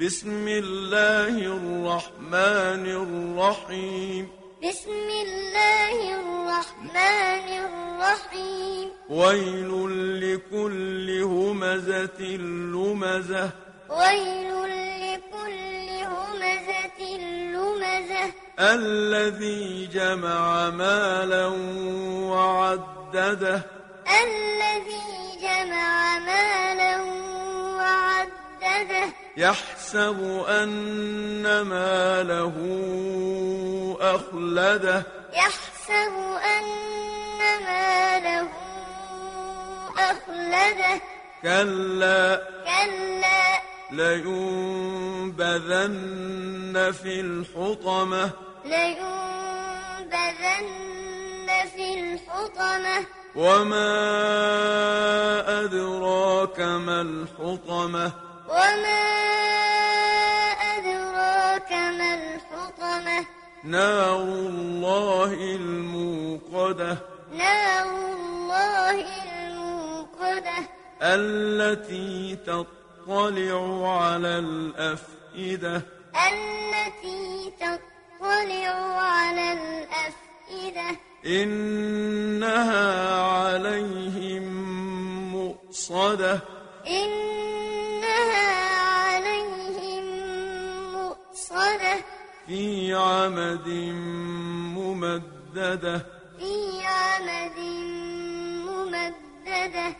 بسم الله الرحمن الرحيم. بسم الله الرحمن الرحيم. ويل لكل همزة لمزة. ويل لكل همزة لمزة. الذي جمع مالا وعدده. الذي جمع مالا وعدده. يحسب أن ماله أخلده. يحسب أن ماله أخلده. كلا. كلا. لينبذن في الحطمة. لينبذن في الحطمة. وما أدراك ما الحطمة. وما أدراك ما الحطمة؟ نار الله الموقدة. نار الله الموقدة. التي تطلع على الأفئدة. التي تطلع على الأفئدة. إنها عليهم مؤصدة. إنها في عمد ممددة. في عمد ممددة.